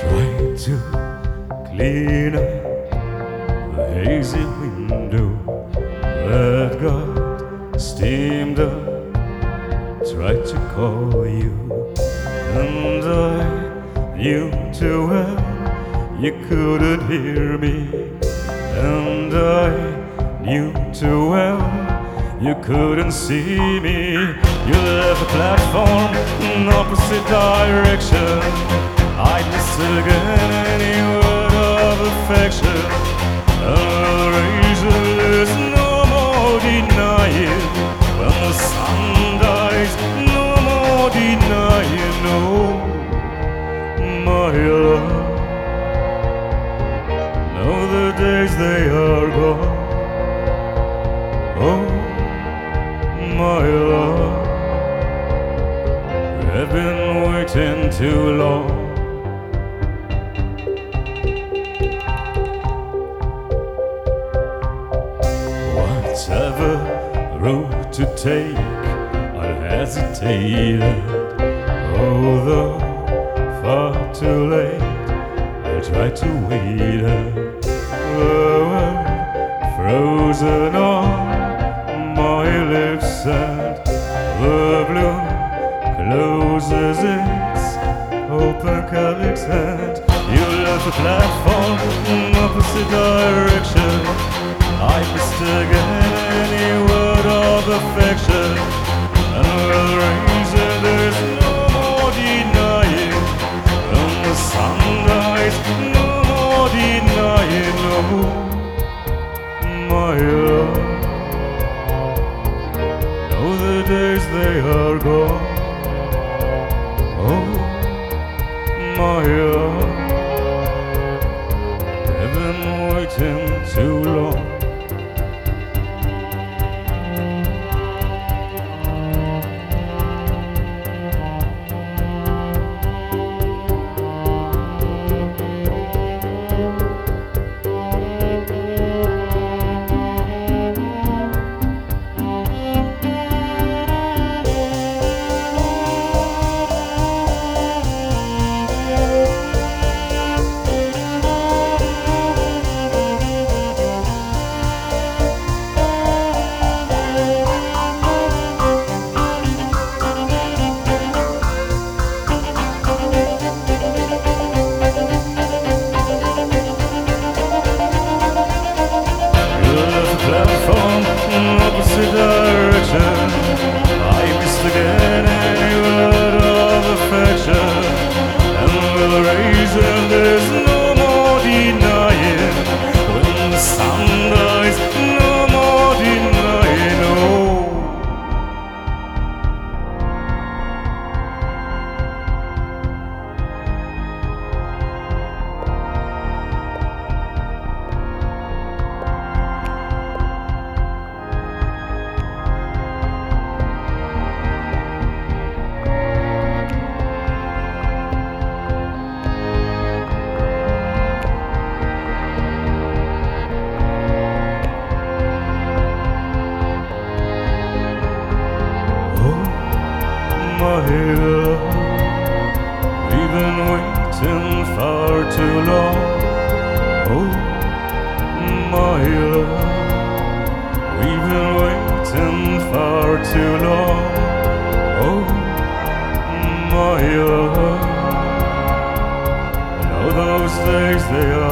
Try to clean up the hazy window that got steamed up. Tried to call you, and I knew too well you couldn't hear me, and I knew too well you couldn't see me. You left the platform in opposite direction. I missed again any word of affection. The reason there's no more denying when the sun dies. No more denying, no, my love. No, the days they are gone. Oh, my love, I've been waiting too long. Route to take, I hesitated. Although far too late, I tried to wait. Word frozen on my lips, and the blue closes its open calyx. You left the platform in opposite direction. Affection, and the reason there's no more denying. When the sun dies, no more denying, no, my love. No, the days they are gone. Oh, my love. We've been waiting far too long. Oh, my love, we've been waiting far too long. Oh, my love, those days they are.